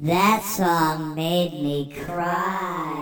That song made me cry.